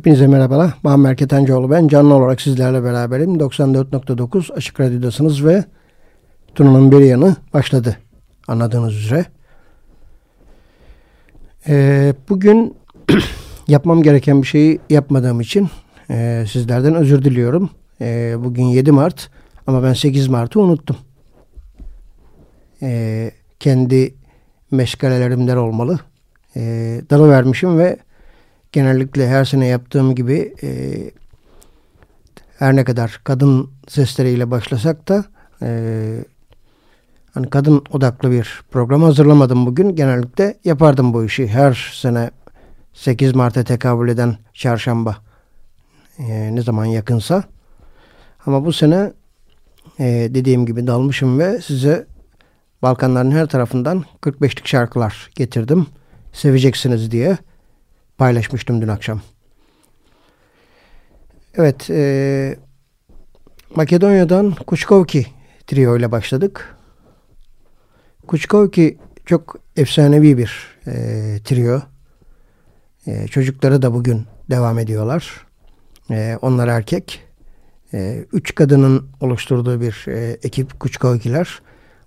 Hepinize merhabalar. Muammer Ketencoğlu ben. Canlı olarak sizlerle beraberim. 94.9 Açık Radyo'dasınız ve Tuna'nın bir yanı başladı. Anladığınız üzere. Ee, bugün yapmam gereken bir şeyi yapmadığım için e, sizlerden özür diliyorum. E, bugün 7 Mart ama ben 8 Mart'ı unuttum. E, kendi meşgalelerimden olmalı. E, dalı vermişim ve genellikle her sene yaptığım gibi e, her ne kadar kadın sesleriyle başlasak da e, hani kadın odaklı bir program hazırlamadım bugün. Genellikle yapardım bu işi. Her sene 8 Mart'a tekabül eden çarşamba e, ne zaman yakınsa. Ama bu sene e, dediğim gibi dalmışım ve size Balkanların her tarafından 45'lik şarkılar getirdim. Seveceksiniz diye paylaşmıştım dün akşam. Evet, e, Makedonya'dan Kuçkovki trio ile başladık. Kuçkovki çok efsanevi bir e, trio. E, çocukları da bugün devam ediyorlar. E, onlar erkek. E, üç kadının oluşturduğu bir e, ekip Kuçkovkiler.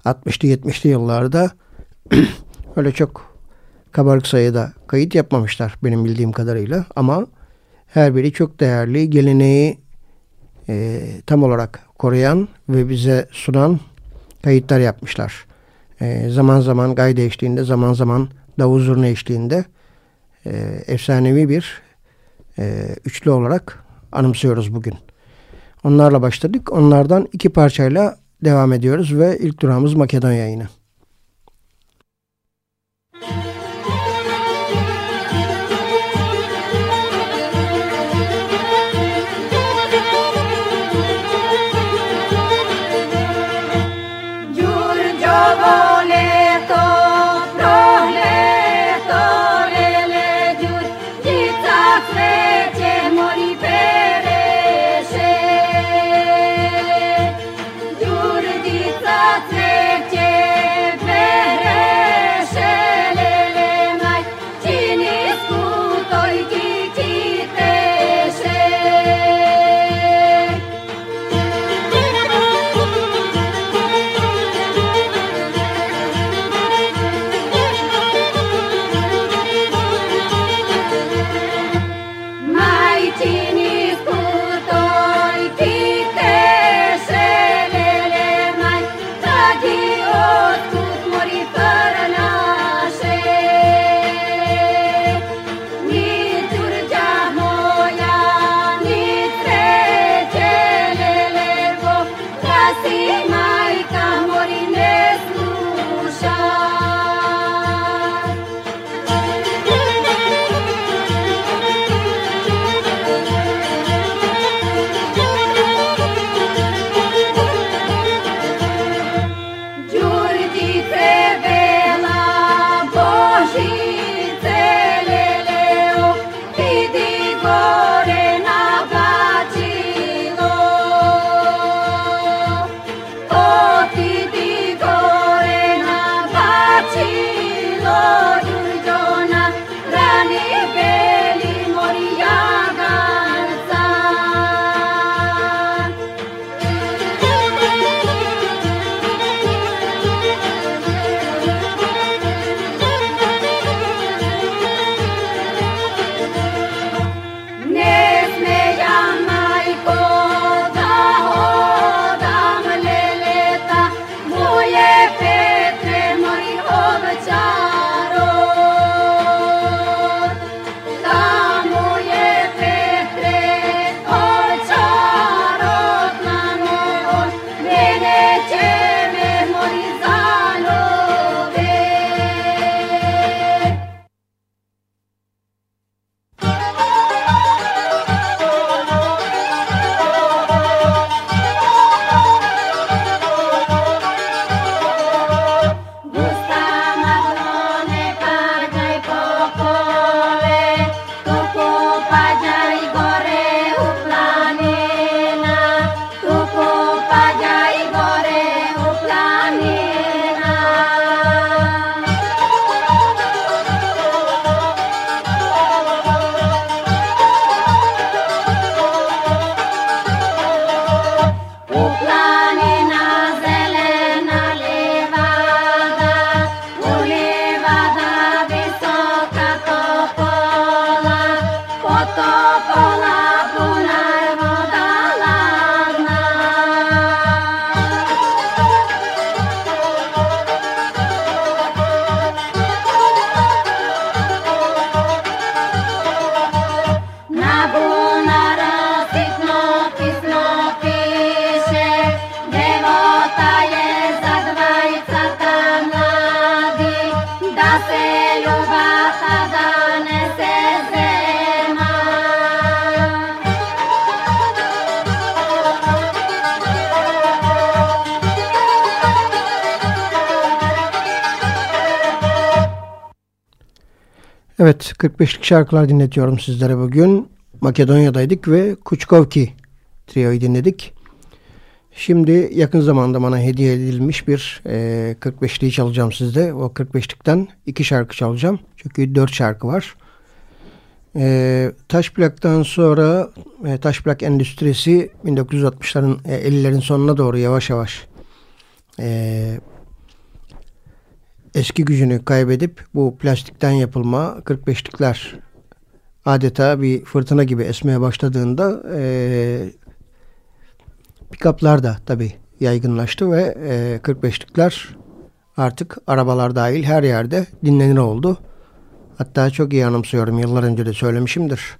60'lı 70'li yıllarda öyle çok kabarık sayıda kayıt yapmamışlar benim bildiğim kadarıyla ama her biri çok değerli geleneği e, tam olarak koruyan ve bize sunan kayıtlar yapmışlar. E, zaman zaman gayda eşliğinde zaman zaman davul zurna eşliğinde e, efsanevi bir e, üçlü olarak anımsıyoruz bugün. Onlarla başladık. Onlardan iki parçayla devam ediyoruz ve ilk durağımız Makedonya yine. 45'lik şarkılar dinletiyorum sizlere bugün. Makedonya'daydık ve Kuçkovki trioyu dinledik. Şimdi yakın zamanda bana hediye edilmiş bir e, 45'liği çalacağım sizde. O 45'likten iki şarkı çalacağım. Çünkü dört şarkı var. E, taş plaktan sonra e, taş plak endüstrisi 1960'ların e, 50'lerin sonuna doğru yavaş yavaş e, eski gücünü kaybedip bu plastikten yapılma 45'likler adeta bir fırtına gibi esmeye başladığında e, pikaplar da tabi yaygınlaştı ve e, 45'likler artık arabalar dahil her yerde dinlenir oldu. Hatta çok iyi anımsıyorum yıllar önce de söylemişimdir.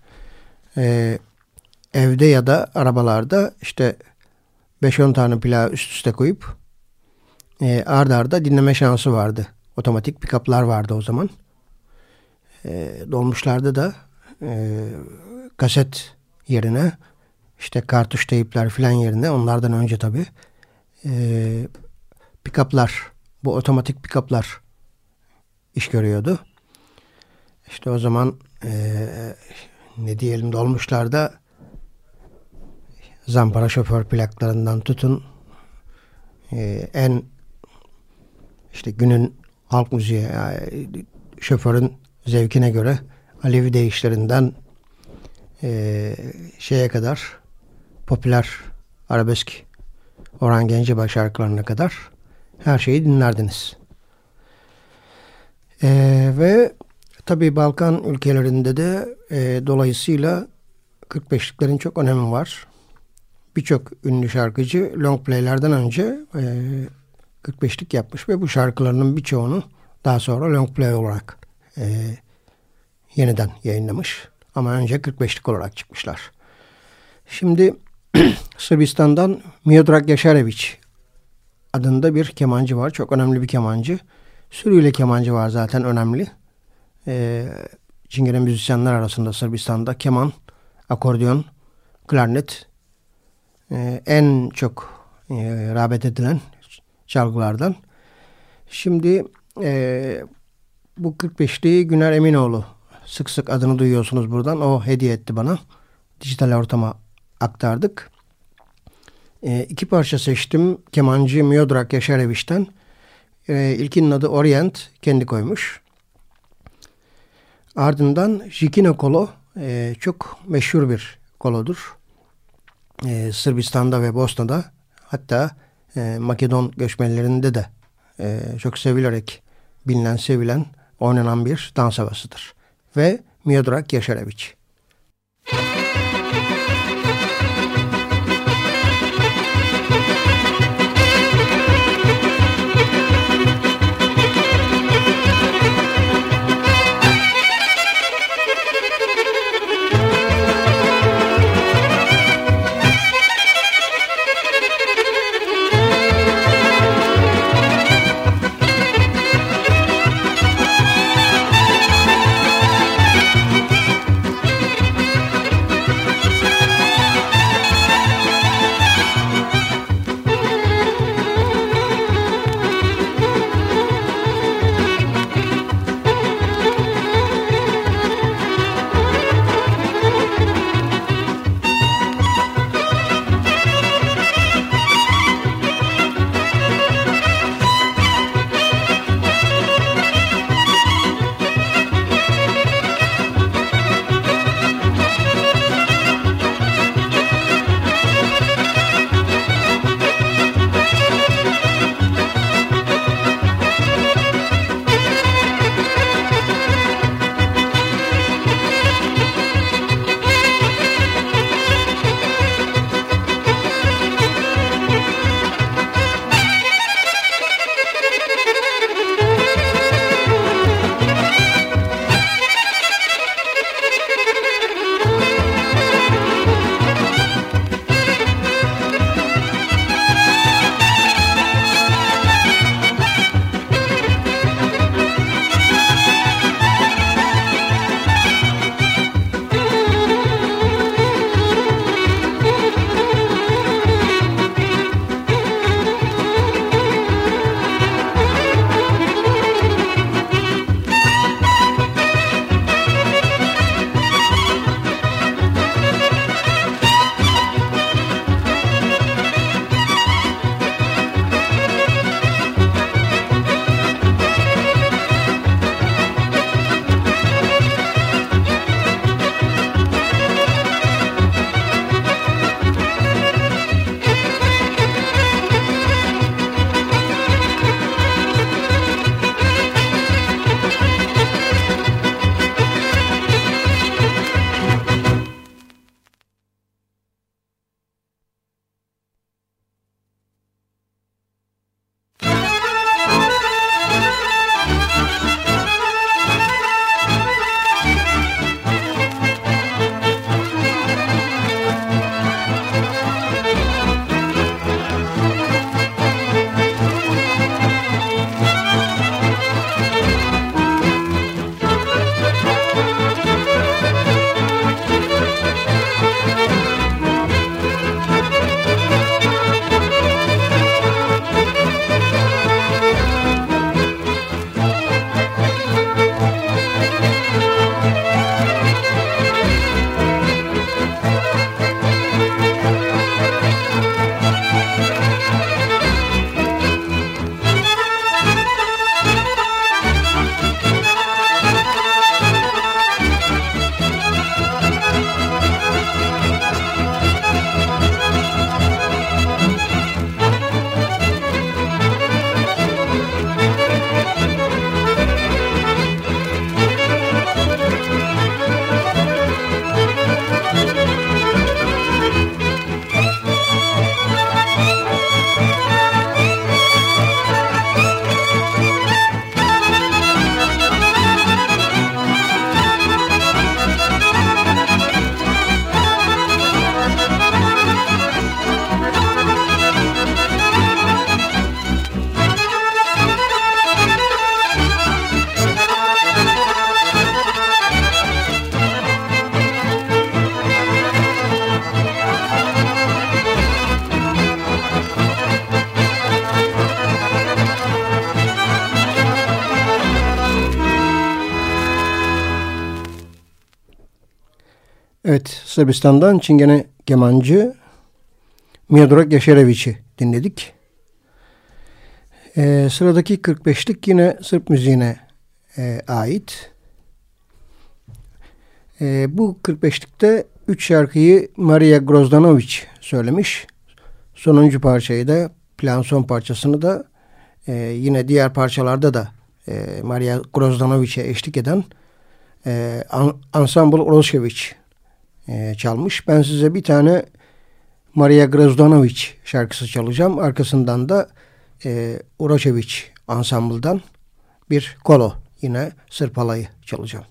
E, evde ya da arabalarda işte 5-10 tane plağı üst üste koyup e, arda arda dinleme şansı vardı. Otomatik pikaplar vardı o zaman. E, dolmuşlarda da e, kaset yerine işte kartuş teyipler filan yerine onlardan önce tabi e, pikaplar bu otomatik pikaplar iş görüyordu. İşte o zaman e, ne diyelim dolmuşlarda zampara şoför plaklarından tutun e, en işte günün halk müziği yani şoförün zevkine göre Alevi değişlerinden e, şeye kadar popüler arabesk Orhan Gencebay şarkılarına kadar her şeyi dinlerdiniz. E, ve tabi Balkan ülkelerinde de e, dolayısıyla 45'liklerin çok önemi var. Birçok ünlü şarkıcı long play'lerden önce e, 45'lik yapmış ve bu şarkılarının birçoğunu daha sonra long play olarak e, yeniden yayınlamış. Ama önce 45'lik olarak çıkmışlar. Şimdi Sırbistan'dan Miodrag Yaşareviç adında bir kemancı var. Çok önemli bir kemancı. Sürüyle kemancı var zaten önemli. E, Çingene müzisyenler arasında Sırbistan'da keman, akordeon, klarnet e, en çok e, rağbet edilen çalgılardan. Şimdi e, bu 45'liği Güner Eminoğlu sık sık adını duyuyorsunuz buradan. O hediye etti bana. Dijital ortama aktardık. E, iki parça seçtim. Kemancı Miodrak Yaşareviç'ten. E, ilkinin adı Orient. Kendi koymuş. Ardından Jikino Kolo. E, çok meşhur bir kolodur. E, Sırbistan'da ve Bosna'da hatta e, Makedon göçmenlerinde de e, çok sevilerek bilinen, sevilen, oynanan bir dans havasıdır. Ve Miodrag Yaşareviç. Evet Sırbistan'dan Çingene kemancı Miodrag Yaşareviç'i dinledik. Ee, sıradaki 45'lik yine Sırp müziğine e, ait. E, bu 45'likte 3 şarkıyı Maria Grozdanovic söylemiş. Sonuncu parçayı da plan son parçasını da e, yine diğer parçalarda da e, Maria Grozdanovic'e eşlik eden e, Ensemble Oroshevich e, çalmış. Ben size bir tane Maria Grozdanovic şarkısı çalacağım. Arkasından da e, Oroshevich Ensemble'dan bir kolo yine Sırp halayı çalacağım.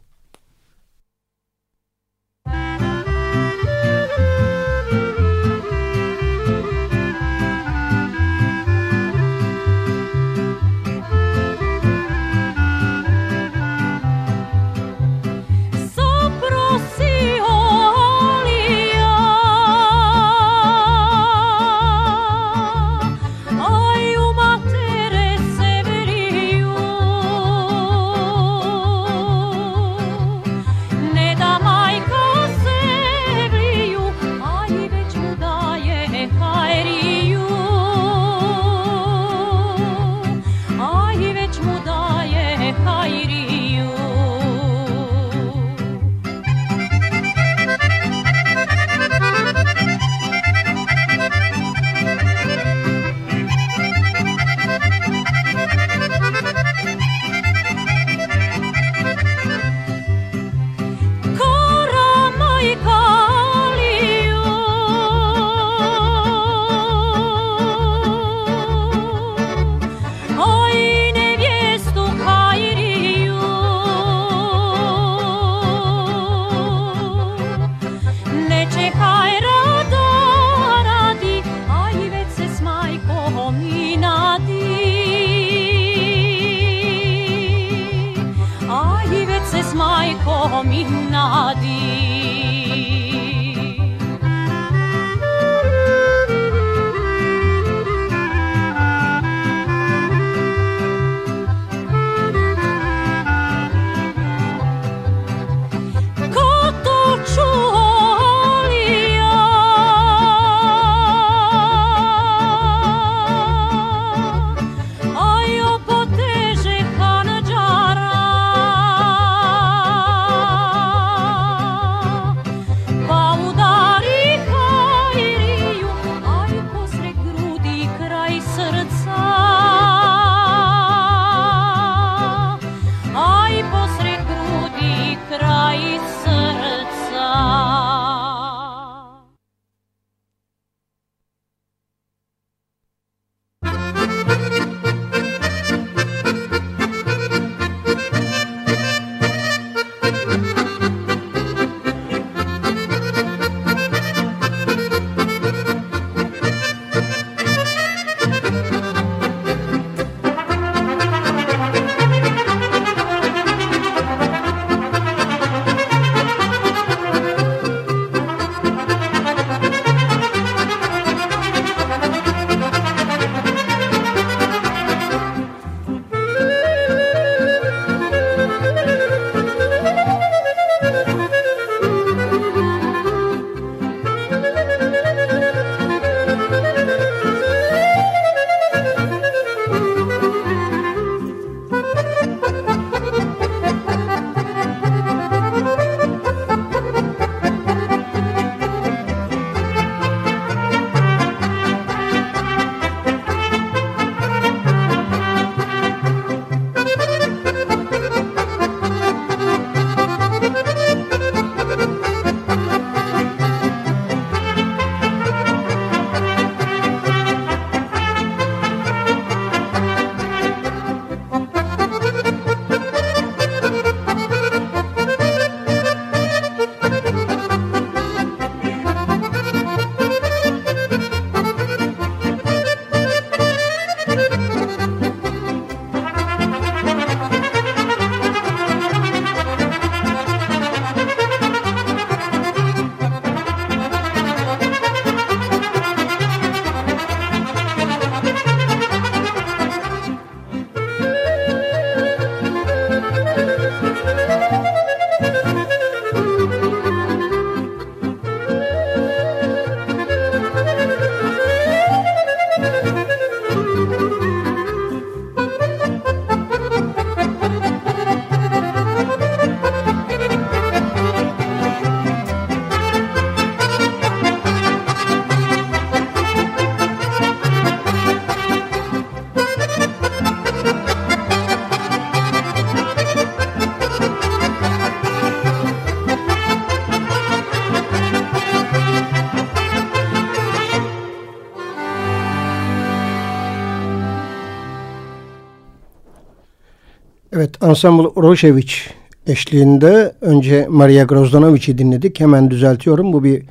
Ensemble Roşeviç eşliğinde önce Maria Grozdanovic'i dinledik. Hemen düzeltiyorum. Bu bir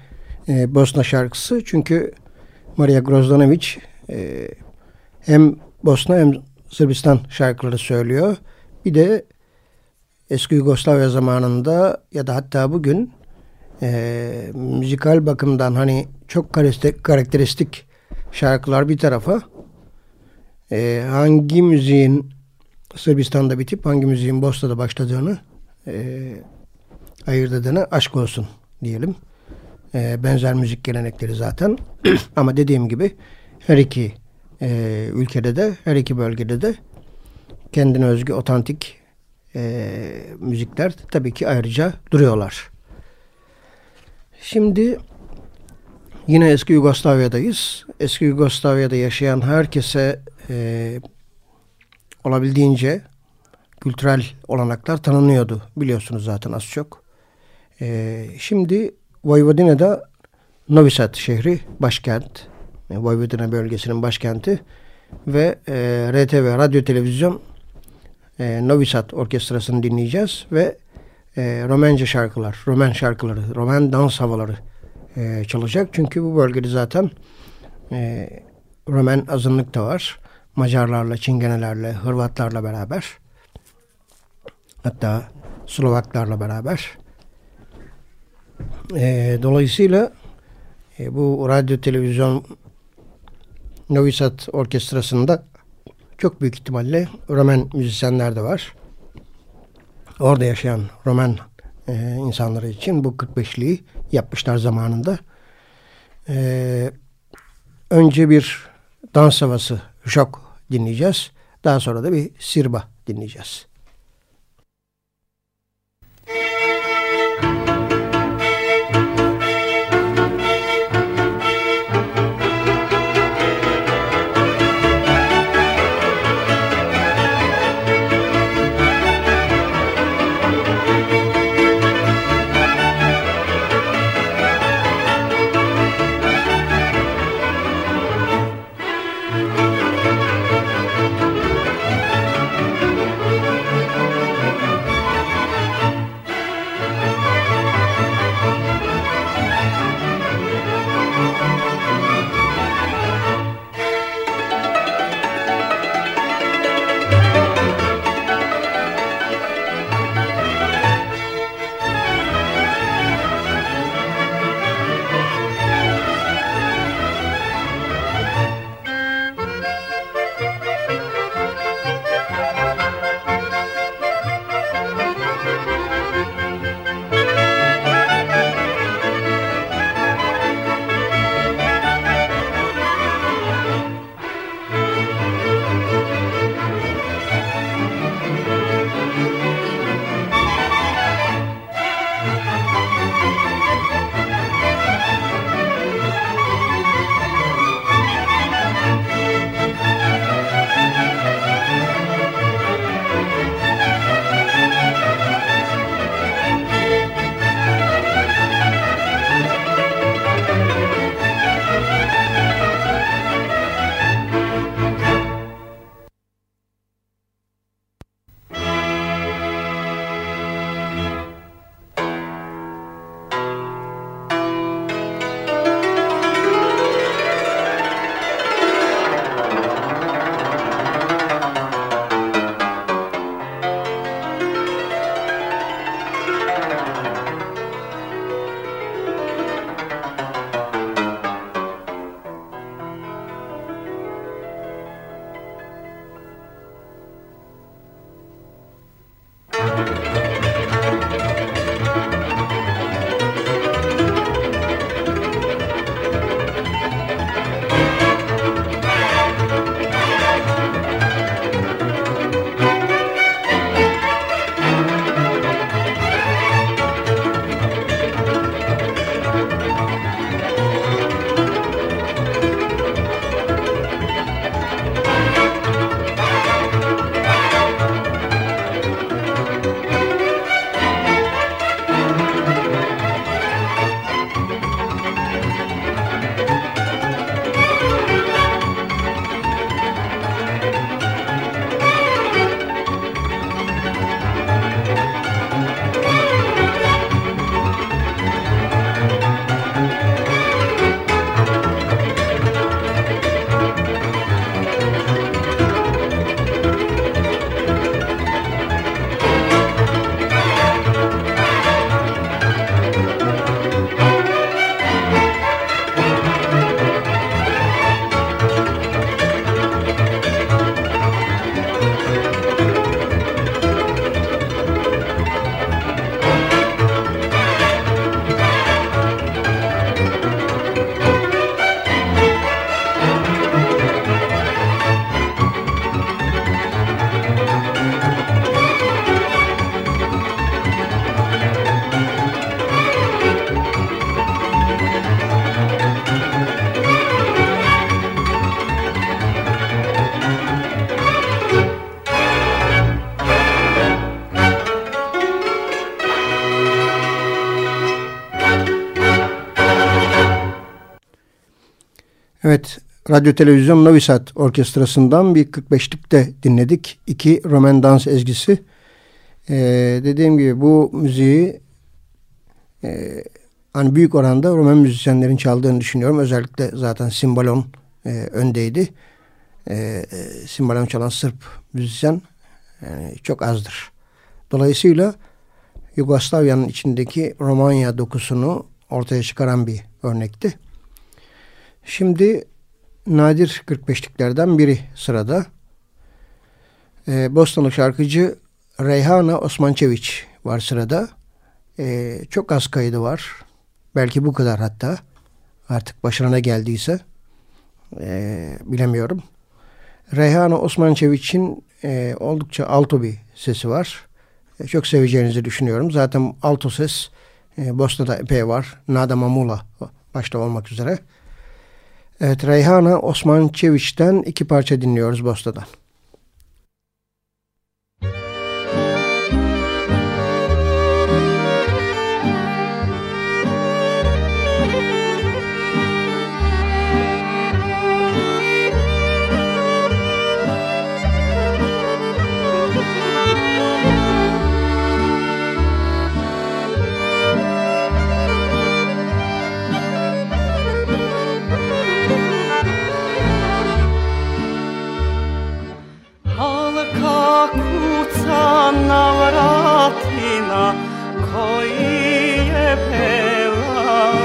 e, Bosna şarkısı. Çünkü Maria Grozdanovic e, hem Bosna hem Sırbistan şarkıları söylüyor. Bir de eski Yugoslavya zamanında ya da hatta bugün e, müzikal bakımdan hani çok karakteristik şarkılar bir tarafa e, hangi müziğin Sırbistan'da bitip hangi müziğin Bosna'da başladığını e, ayırt edene aşk olsun diyelim. E, benzer müzik gelenekleri zaten. Ama dediğim gibi her iki e, ülkede de her iki bölgede de kendine özgü otantik e, müzikler tabii ki ayrıca duruyorlar. Şimdi yine eski Yugoslavya'dayız. Eski Yugoslavya'da yaşayan herkese e, olabildiğince kültürel olanaklar tanınıyordu. Biliyorsunuz zaten az çok. E, şimdi Vojvodina'da Novi Sad şehri başkent. E, Vojvodina bölgesinin başkenti ve e, RTV radyo televizyon e, Novi Sad orkestrasını dinleyeceğiz ve e, Romence şarkılar, Roman şarkıları, Roman dans havaları e, çalacak. Çünkü bu bölgede zaten e, Roman azınlık da var. Macarlarla, Çingenelerle, Hırvatlarla beraber. Hatta Slovaklarla beraber. E, dolayısıyla e, bu radyo televizyon Novi Sad orkestrasında çok büyük ihtimalle Roman müzisyenler de var. Orada yaşayan Roman e, insanları için bu 45'liği yapmışlar zamanında. E, önce bir dans havası, şok dinleyeceğiz. Daha sonra da bir sirba dinleyeceğiz. Radyo Televizyon Novi Sad Orkestrası'ndan bir 45'lik de dinledik. İki Roman dans ezgisi. Ee, dediğim gibi bu müziği e, hani büyük oranda Roman müzisyenlerin çaldığını düşünüyorum. Özellikle zaten Simbalon e, öndeydi. E, e, Simbalon çalan Sırp müzisyen yani çok azdır. Dolayısıyla Yugoslavya'nın içindeki Romanya dokusunu ortaya çıkaran bir örnekti. Şimdi nadir 45'liklerden biri sırada. Ee, Bostanlı şarkıcı Reyhana Osmançeviç var sırada. Ee, çok az kaydı var. Belki bu kadar hatta. Artık başına geldiyse. Ee, bilemiyorum. Reyhana Osmançeviç'in e, oldukça alto bir sesi var. E, çok seveceğinizi düşünüyorum. Zaten alto ses e, Bosna'da epey var. Nada Mamula başta olmak üzere. Evet Reyhana Osman Çeviç'ten iki parça dinliyoruz Na vratina navratina je pevaj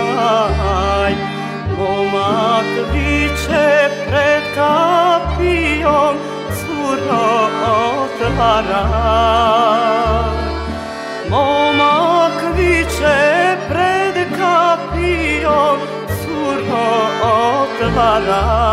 Momak viče pred kapijom curo otvara Momak viče pred kapijom curo otvara.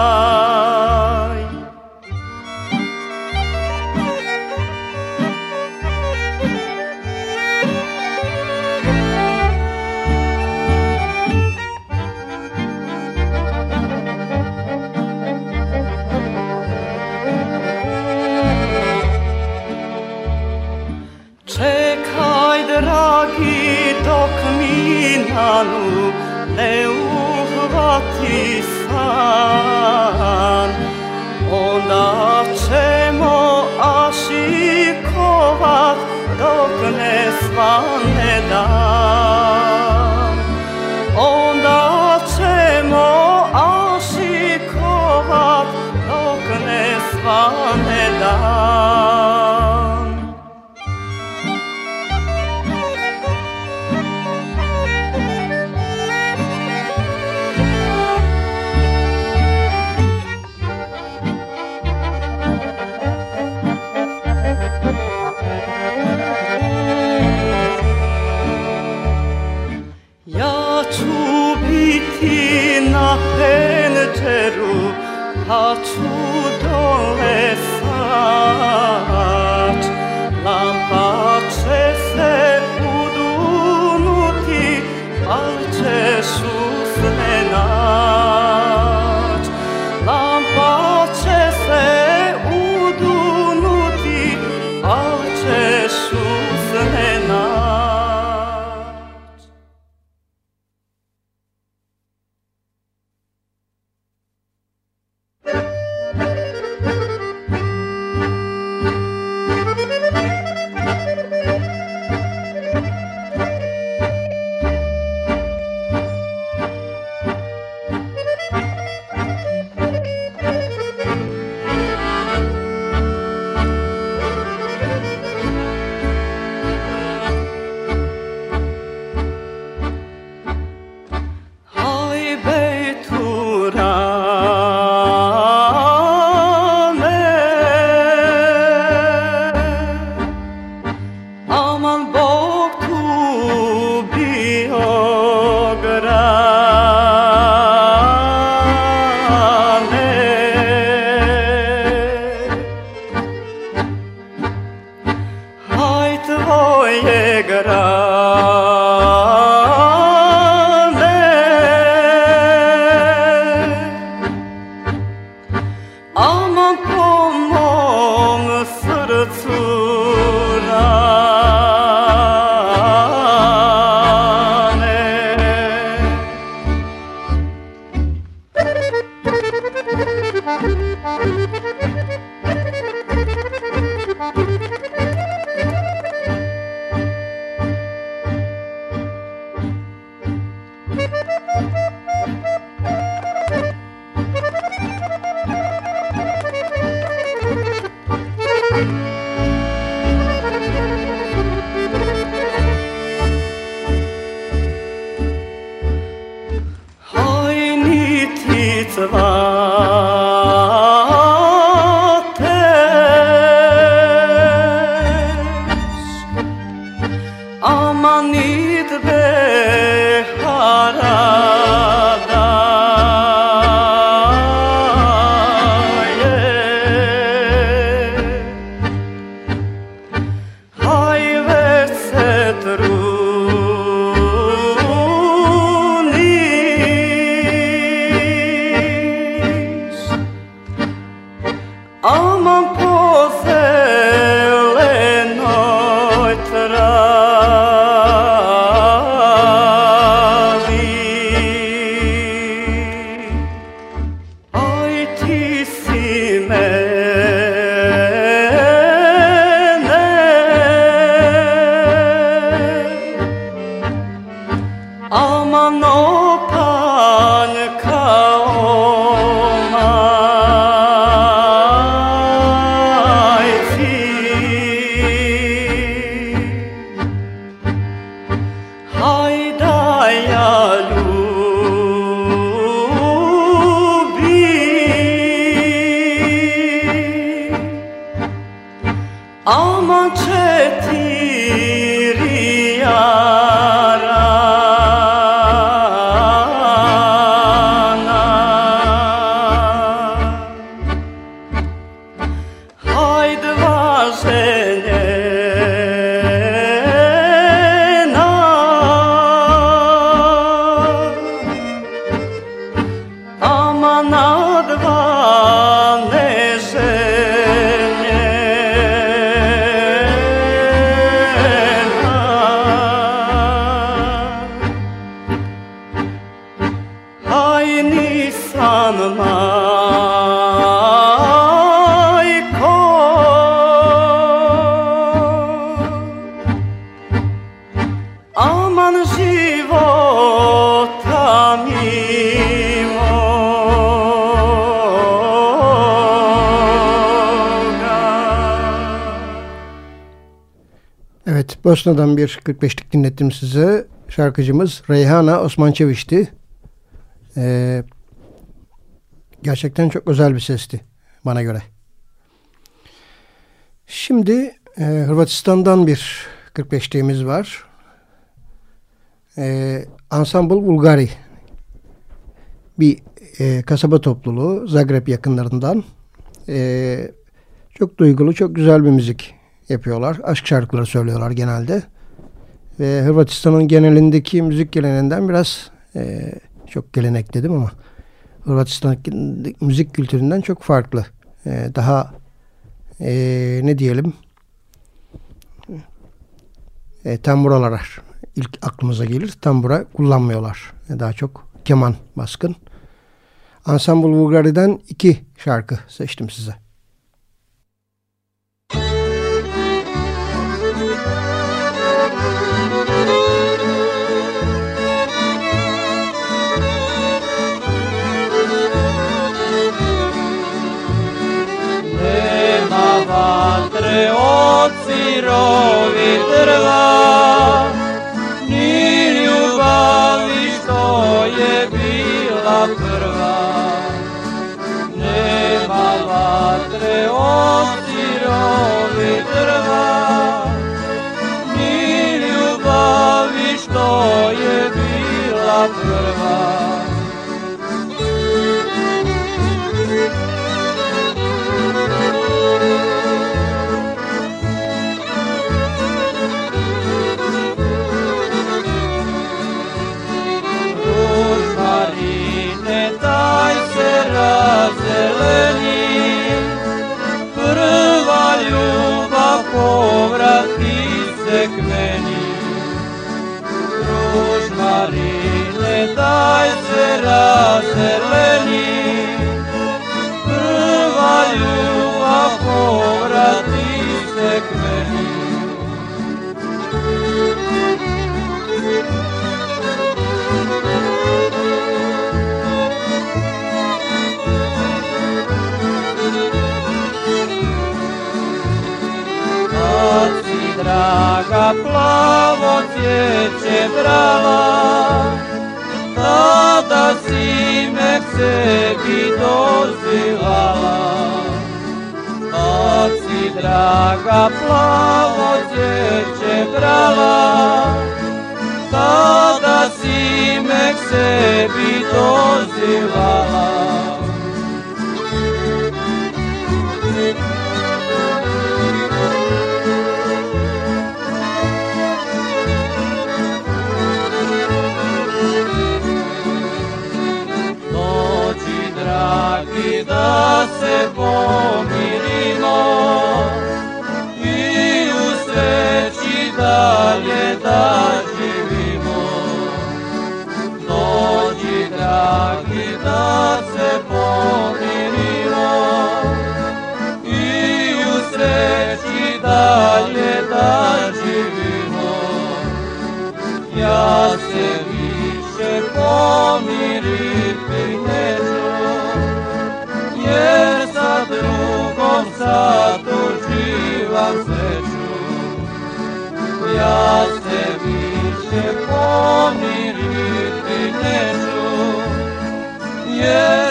Bosna'dan bir 45'lik dinlettim size. Şarkıcımız Reyhana Osman Çeviş'ti. Ee, gerçekten çok özel bir sesti bana göre. Şimdi e, Hırvatistan'dan bir 45'liğimiz var. E, Ensemble Bulgari bir e, kasaba topluluğu Zagreb yakınlarından e, çok duygulu, çok güzel bir müzik yapıyorlar. Aşk şarkıları söylüyorlar genelde. Ve Hırvatistan'ın genelindeki müzik geleneğinden biraz e, çok gelenek dedim ama Hırvatistan müzik kültüründen çok farklı. E, daha e, ne diyelim e, tamburalar ilk aklımıza gelir. Tambura kullanmıyorlar. E, daha çok keman baskın. Ensemble Bulgari'den iki şarkı seçtim size. Vatre od sirovi drva, ni ljubavi što je bila prva. Nema vatre od sirovi drva, ni ljubavi što je bila prva. Draga plavo cvijeće brala, tada si me k sebi dozivala. Kad si draga plavo cvijeće brala, tada si me k sebi dozivala. Jesús. Yeah.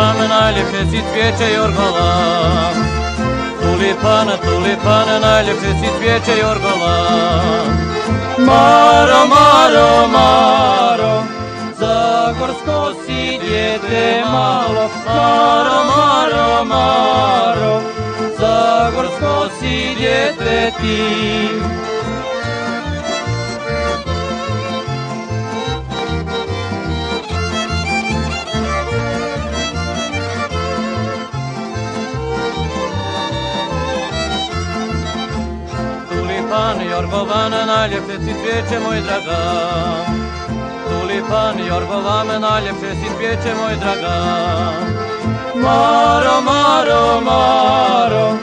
Tulipan, najljepše cvijeće Jorgola. Tulipan, tulipan, najljepše cvijeće Jorgola. Maro, Maro, Maro, Zagorsko si djete malo. Maro, Maro, Maro, Zagorsko si djete ti. Tulipan, Jorgovan, najljepše si cvijeće moj draga. Tulipan, Jorgovan, najljepše si cvijeće moj draga. Maro, Maro, Maro,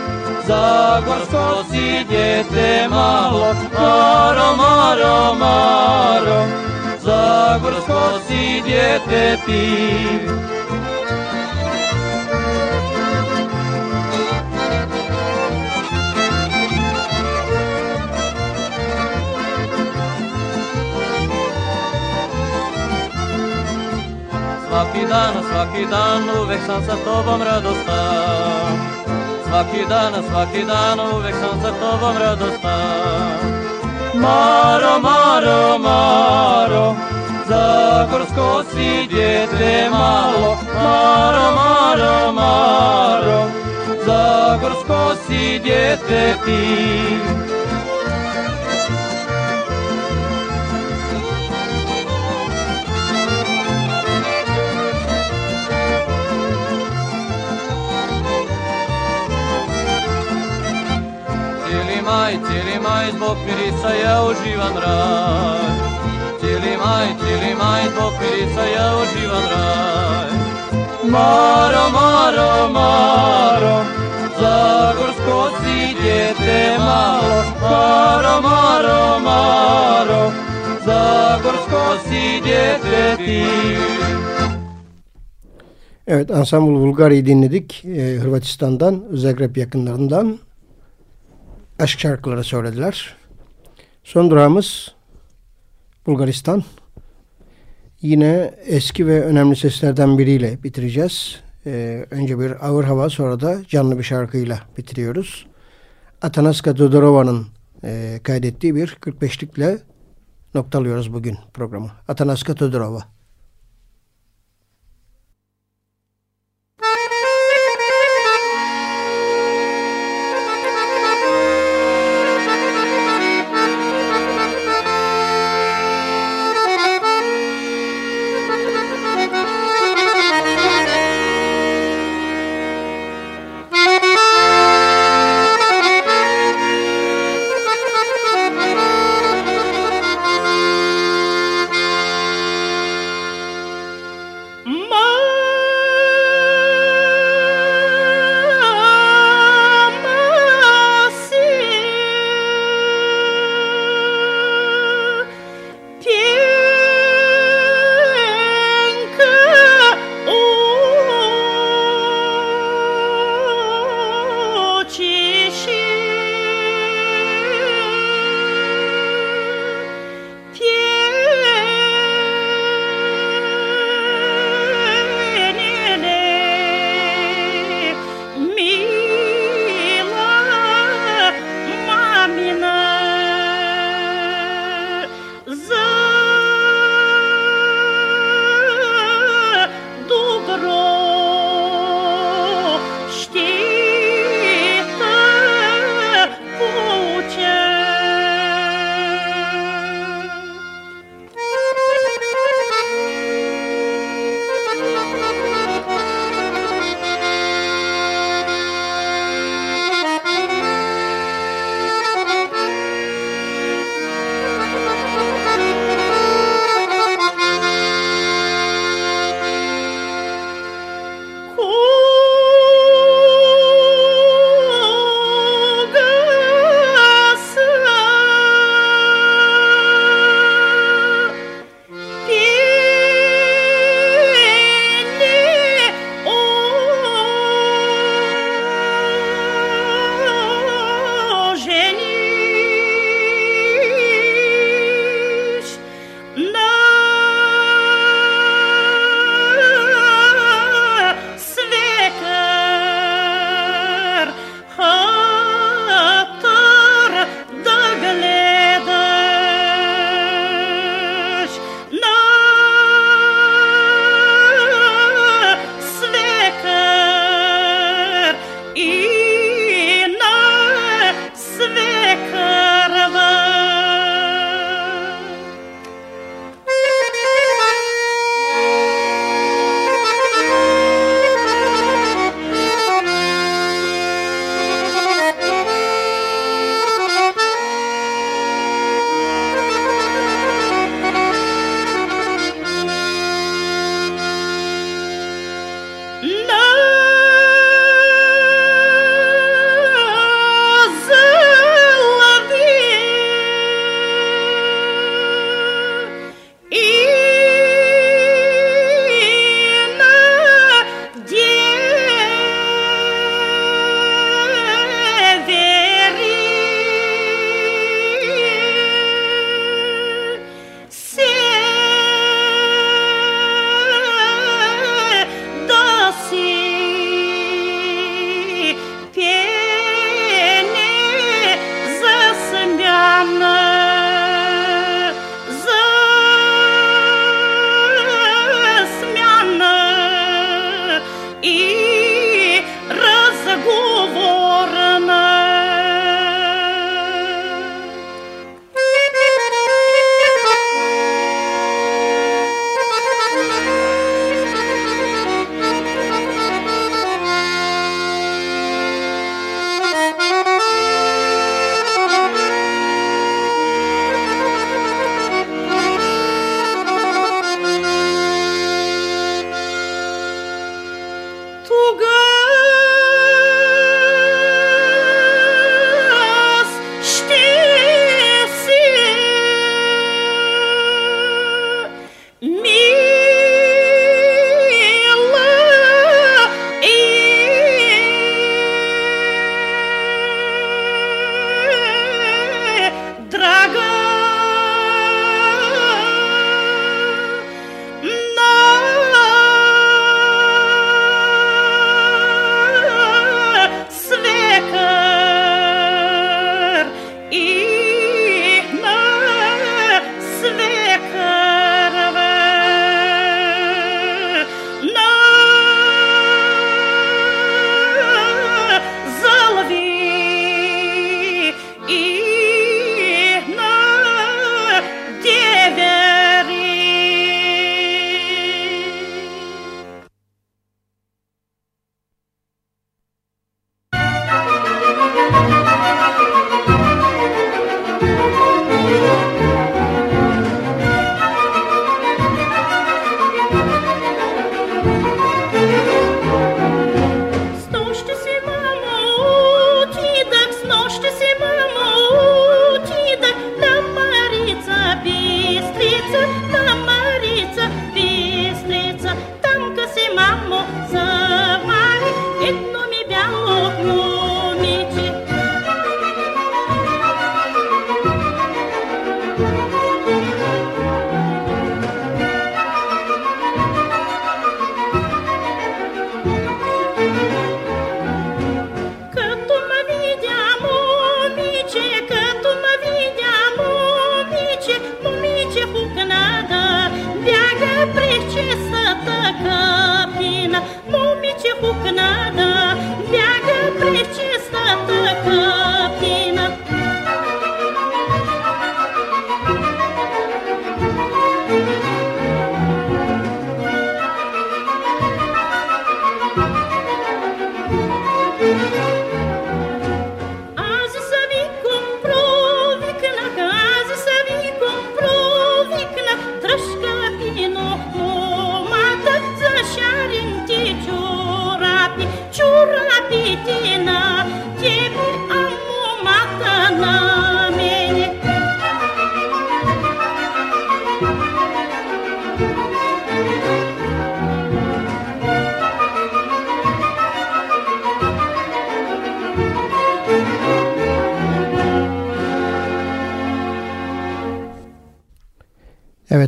Zagorsko si djete malo. Maro, Maro, Maro, Zagorsko si djete ti. Svaki dan, svaki dan, uvek sam sa tobom radostan. Svaki dan, svaki dan, uvek sam sa tobom radostan. Maro, Maro, Maro, Zagorsko si djete malo. Maro, Maro, Maro, Zagorsko si djete ti. Maj, zbog mirisa ja uživam raj. Cijeli maj, cijeli maj, zbog mirisa ja uživam raj. Maro, Maro, Maro, Zagorsko si djete malo. Maro, Maro, Maro, Zagorsko si djete ti. Evet Ensemble Bulgari'yi dinledik. Ee, Hırvatistan'dan, Zagreb yakınlarından aşk şarkıları söylediler. Son durağımız Bulgaristan. Yine eski ve önemli seslerden biriyle bitireceğiz. Ee, önce bir ağır hava sonra da canlı bir şarkıyla bitiriyoruz. Atanaska Dodorova'nın e, kaydettiği bir 45'likle noktalıyoruz bugün programı. Atanaska Todorova.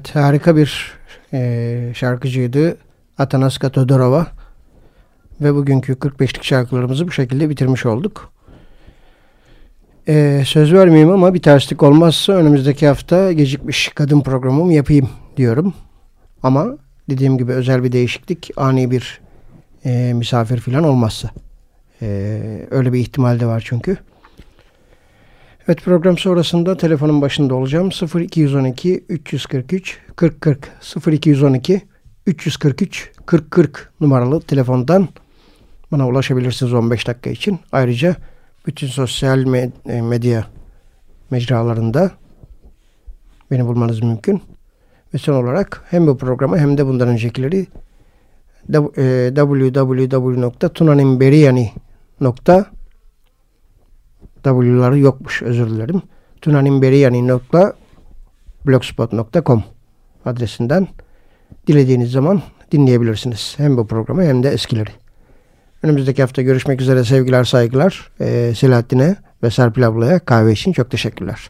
Evet harika bir e, şarkıcıydı Atanaska Todorova. Ve bugünkü 45'lik şarkılarımızı bu şekilde bitirmiş olduk. Ee, söz vermeyeyim ama bir terslik olmazsa önümüzdeki hafta gecikmiş kadın programımı yapayım diyorum. Ama dediğim gibi özel bir değişiklik ani bir e, misafir falan olmazsa. E, öyle bir ihtimal de var çünkü. Evet program sonrasında telefonun başında olacağım. 0212 343 40 40 0212 343 40 40 numaralı telefondan bana ulaşabilirsiniz 15 dakika için. Ayrıca bütün sosyal e, medya mecralarında beni bulmanız mümkün. Ve son olarak hem bu programı hem de bundan öncekileri e, www.tunanimberiyani.com W'ları yokmuş özür dilerim. tunanimberiyani.blogspot.com adresinden dilediğiniz zaman dinleyebilirsiniz. Hem bu programı hem de eskileri. Önümüzdeki hafta görüşmek üzere sevgiler saygılar. Ee, Selahattin'e ve Serpil ablaya kahve için çok teşekkürler.